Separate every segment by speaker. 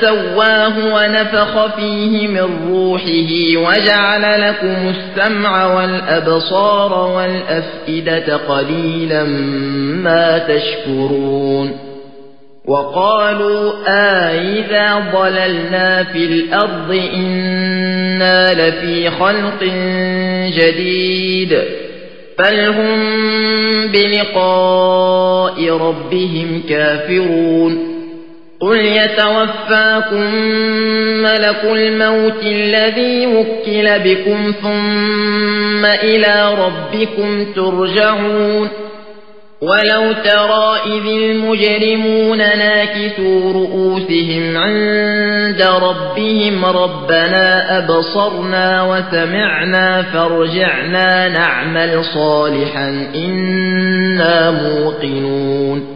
Speaker 1: ثم سواه ونفخ فيه من روحه وجعل لكم السمع والأبصار والأفئدة قليلا ما تشكرون وقالوا آئذا ضللنا في الأرض إنا لفي خلق جديد بل هم بلقاء ربهم كافرون قل يتوفاكم ملك الموت الذي وكل بكم ثم إلى ربكم ترجعون ولو ترى إذ المجرمون ناكسوا رؤوسهم عند ربهم ربنا أبصرنا وسمعنا فارجعنا نعمل صالحا إنا موقنون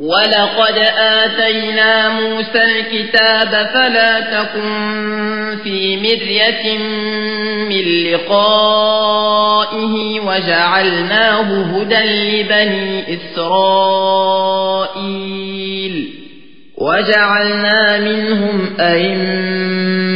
Speaker 1: ولقد آتينا موسى الكتاب فلا تكن في مرية من لقائه وجعلناه هدى لبني إسرائيل وجعلنا منهم أئمة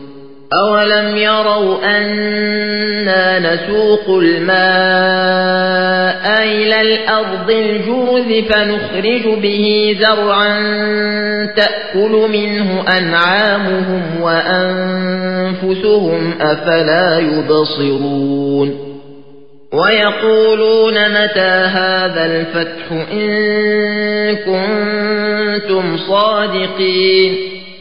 Speaker 1: أولم يروا أنا نسوق الماء إلى الأرض الجوز فنخرج به زرعا تأكل منه أنعامهم وأنفسهم أفلا يبصرون ويقولون متى هذا الفتح إن كنتم صادقين